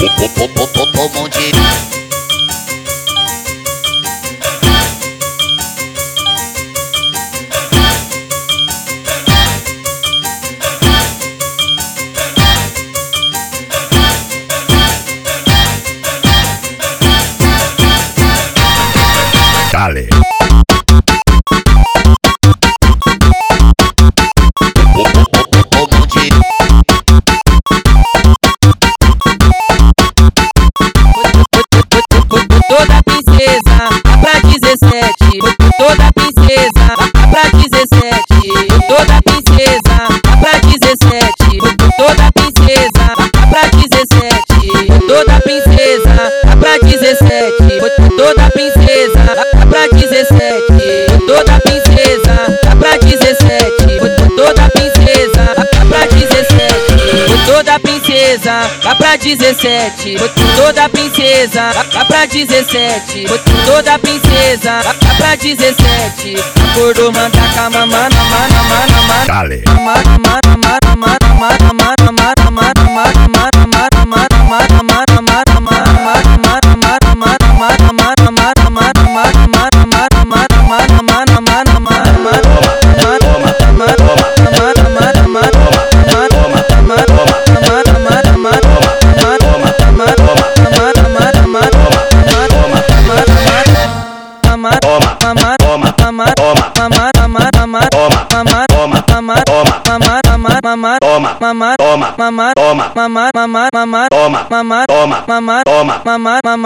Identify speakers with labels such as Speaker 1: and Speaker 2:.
Speaker 1: Todo
Speaker 2: Dale.
Speaker 3: Toda princesa, pra 17. Toda princesa, pra 17. Toda princesa, pra 17. Toda princesa, pra 17. Toda princesa, vá pra 17. Toda princesa, vá pra 17. Toda princesa, vá pra 17. Acordou, manda com a mamana, mana, mana, mana.
Speaker 2: Dale.
Speaker 3: Mana, mana, toma, mamar, mamar, mamá, toma, mamá, toma, mamá, toma, mamá, mamar, mamá,
Speaker 2: toma, mamá, toma, mamá, toma, mamá, mamar, mamá, toma, mamá, toma, mamá, toma, mamar, mamá, mamar,